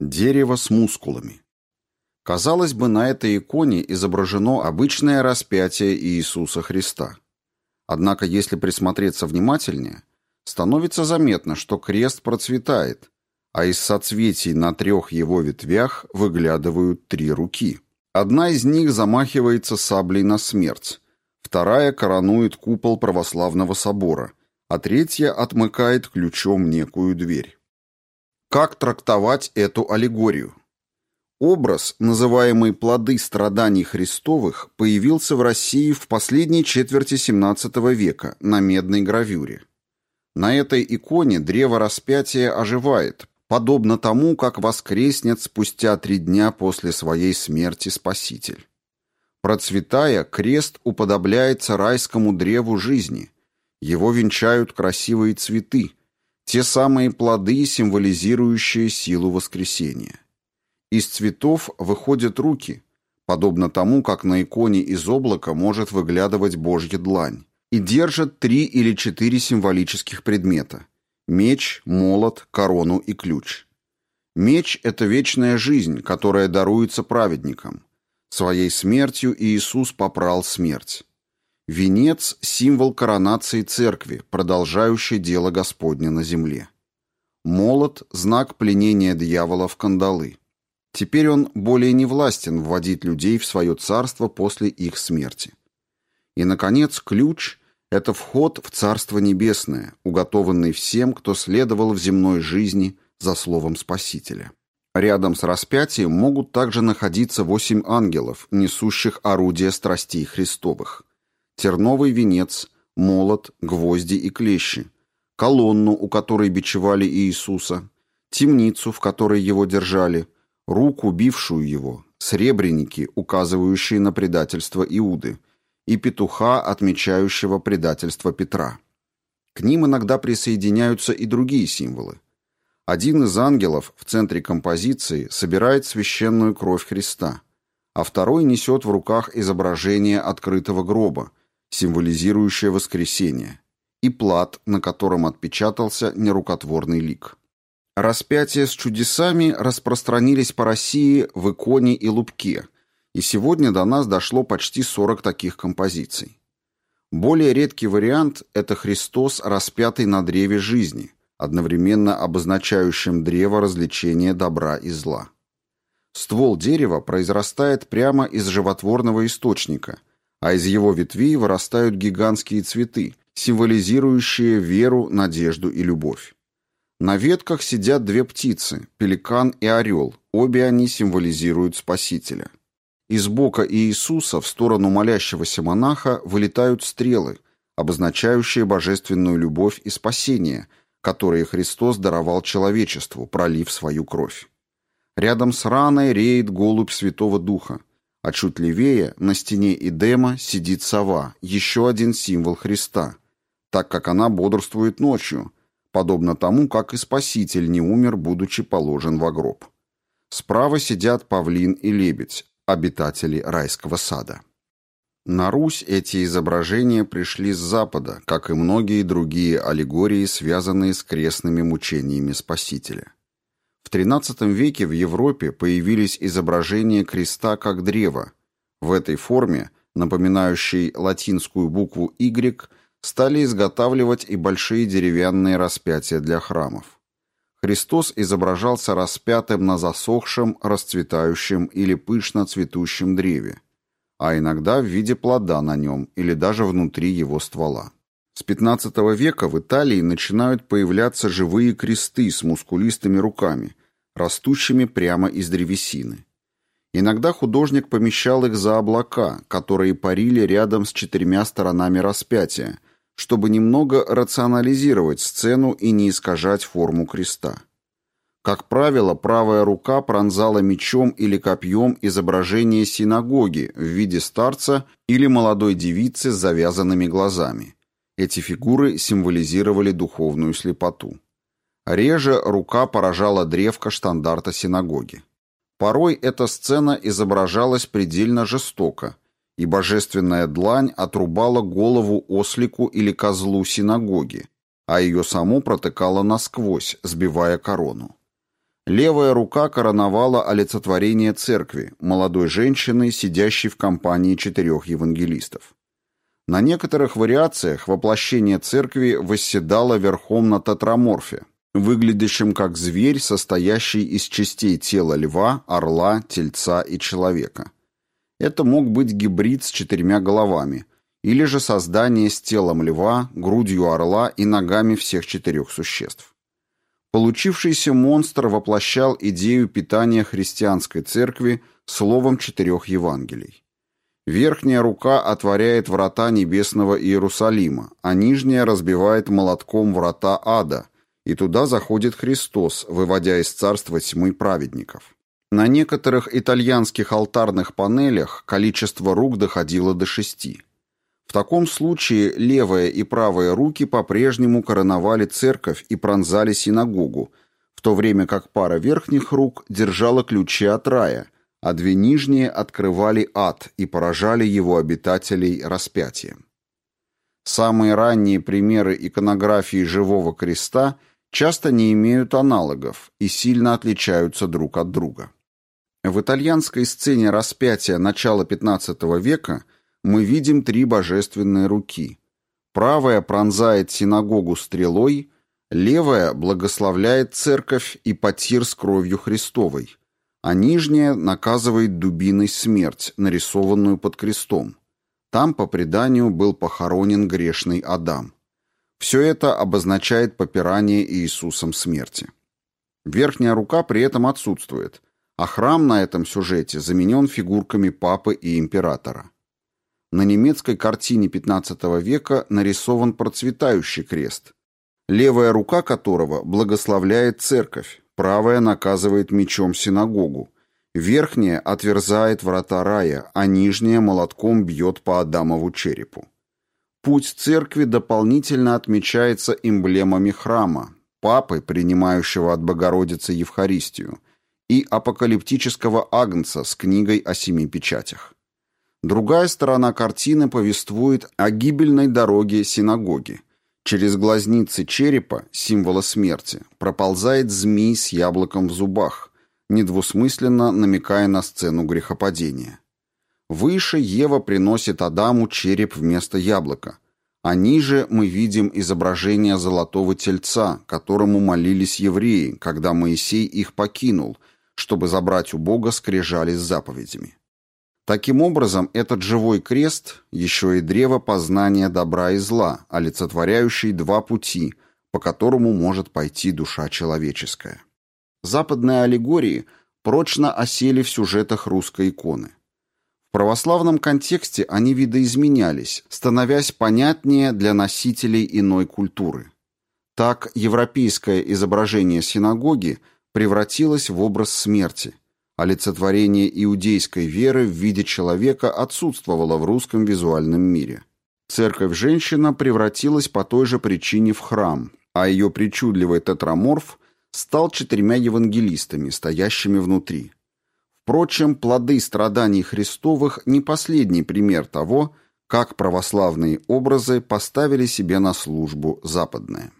Дерево с мускулами. Казалось бы, на этой иконе изображено обычное распятие Иисуса Христа. Однако, если присмотреться внимательнее, становится заметно, что крест процветает, а из соцветий на трех его ветвях выглядывают три руки. Одна из них замахивается саблей на смерть, вторая коронует купол православного собора, а третья отмыкает ключом некую дверь. Как трактовать эту аллегорию? Образ, называемый «плоды страданий Христовых», появился в России в последней четверти XVII века на медной гравюре. На этой иконе древо распятия оживает, подобно тому, как воскреснет спустя три дня после своей смерти Спаситель. Процветая, крест уподобляется райскому древу жизни. Его венчают красивые цветы, те самые плоды, символизирующие силу воскресения. Из цветов выходят руки, подобно тому, как на иконе из облака может выглядывать Божья длань, и держат три или четыре символических предмета – меч, молот, корону и ключ. Меч – это вечная жизнь, которая даруется праведникам. Своей смертью Иисус попрал смерть. Венец – символ коронации церкви, продолжающий дело Господня на земле. Молот – знак пленения дьявола в кандалы. Теперь он более не властен вводить людей в свое царство после их смерти. И, наконец, ключ – это вход в Царство Небесное, уготованный всем, кто следовал в земной жизни за словом Спасителя. Рядом с распятием могут также находиться восемь ангелов, несущих орудия страстей Христовых терновый венец, молот, гвозди и клещи, колонну, у которой бичевали Иисуса, темницу, в которой его держали, руку, бившую его, сребреники, указывающие на предательство Иуды, и петуха, отмечающего предательство Петра. К ним иногда присоединяются и другие символы. Один из ангелов в центре композиции собирает священную кровь Христа, а второй несет в руках изображение открытого гроба, символизирующее воскресение, и плат, на котором отпечатался нерукотворный лик. Распятия с чудесами распространились по России в иконе и лупке, и сегодня до нас дошло почти 40 таких композиций. Более редкий вариант – это Христос, распятый на древе жизни, одновременно обозначающим древо развлечения добра и зла. Ствол дерева произрастает прямо из животворного источника – а из его ветвей вырастают гигантские цветы, символизирующие веру, надежду и любовь. На ветках сидят две птицы, пеликан и орел, обе они символизируют Спасителя. Из бока Иисуса в сторону молящегося монаха вылетают стрелы, обозначающие божественную любовь и спасение, которые Христос даровал человечеству, пролив свою кровь. Рядом с раной реет голубь Святого Духа, а чуть левее, на стене Эдема, сидит сова, еще один символ Христа, так как она бодрствует ночью, подобно тому, как и Спаситель не умер, будучи положен в гроб. Справа сидят павлин и лебедь, обитатели райского сада. На Русь эти изображения пришли с Запада, как и многие другие аллегории, связанные с крестными мучениями Спасителя. В XIII веке в Европе появились изображения креста как древа. В этой форме, напоминающей латинскую букву «Y», стали изготавливать и большие деревянные распятия для храмов. Христос изображался распятым на засохшем, расцветающем или пышно цветущем древе, а иногда в виде плода на нем или даже внутри его ствола. С XV века в Италии начинают появляться живые кресты с мускулистыми руками, растущими прямо из древесины. Иногда художник помещал их за облака, которые парили рядом с четырьмя сторонами распятия, чтобы немного рационализировать сцену и не искажать форму креста. Как правило, правая рука пронзала мечом или копьем изображение синагоги в виде старца или молодой девицы с завязанными глазами. Эти фигуры символизировали духовную слепоту. Реже рука поражала древко штандарта синагоги. Порой эта сцена изображалась предельно жестоко, и божественная длань отрубала голову ослику или козлу синагоги, а ее саму протыкала насквозь, сбивая корону. Левая рука короновала олицетворение церкви, молодой женщины, сидящей в компании четырех евангелистов. На некоторых вариациях воплощение церкви восседало верхом на тетраморфе, выглядящем как зверь, состоящий из частей тела льва, орла, тельца и человека. Это мог быть гибрид с четырьмя головами, или же создание с телом льва, грудью орла и ногами всех четырех существ. Получившийся монстр воплощал идею питания христианской церкви словом четырех Евангелий. Верхняя рука отворяет врата небесного Иерусалима, а нижняя разбивает молотком врата ада, и туда заходит Христос, выводя из царства тьмы праведников. На некоторых итальянских алтарных панелях количество рук доходило до шести. В таком случае левая и правая руки по-прежнему короновали церковь и пронзали синагогу, в то время как пара верхних рук держала ключи от рая, а две нижние открывали ад и поражали его обитателей распятием. Самые ранние примеры иконографии живого креста часто не имеют аналогов и сильно отличаются друг от друга. В итальянской сцене распятия начала XV века – мы видим три божественные руки. Правая пронзает синагогу стрелой, левая благословляет церковь и потир с кровью Христовой, а нижняя наказывает дубиной смерть, нарисованную под крестом. Там, по преданию, был похоронен грешный Адам. Все это обозначает попирание Иисусом смерти. Верхняя рука при этом отсутствует, а храм на этом сюжете заменен фигурками папы и императора. На немецкой картине XV века нарисован процветающий крест, левая рука которого благословляет церковь, правая наказывает мечом синагогу, верхняя отверзает врата рая, а нижняя молотком бьет по Адамову черепу. Путь церкви дополнительно отмечается эмблемами храма, папы, принимающего от Богородицы Евхаристию, и апокалиптического агнца с книгой о семи печатях. Другая сторона картины повествует о гибельной дороге синагоги. Через глазницы черепа, символа смерти, проползает змей с яблоком в зубах, недвусмысленно намекая на сцену грехопадения. Выше Ева приносит Адаму череп вместо яблока, а ниже мы видим изображение золотого тельца, которому молились евреи, когда Моисей их покинул, чтобы забрать у Бога скрижали с заповедями. Таким образом, этот живой крест еще и древо познания добра и зла, олицетворяющий два пути, по которому может пойти душа человеческая. Западные аллегории прочно осели в сюжетах русской иконы. В православном контексте они видоизменялись, становясь понятнее для носителей иной культуры. Так, европейское изображение синагоги превратилось в образ смерти – Олицетворение иудейской веры в виде человека отсутствовало в русском визуальном мире. Церковь-женщина превратилась по той же причине в храм, а ее причудливый тетраморф стал четырьмя евангелистами, стоящими внутри. Впрочем, плоды страданий Христовых не последний пример того, как православные образы поставили себе на службу западные.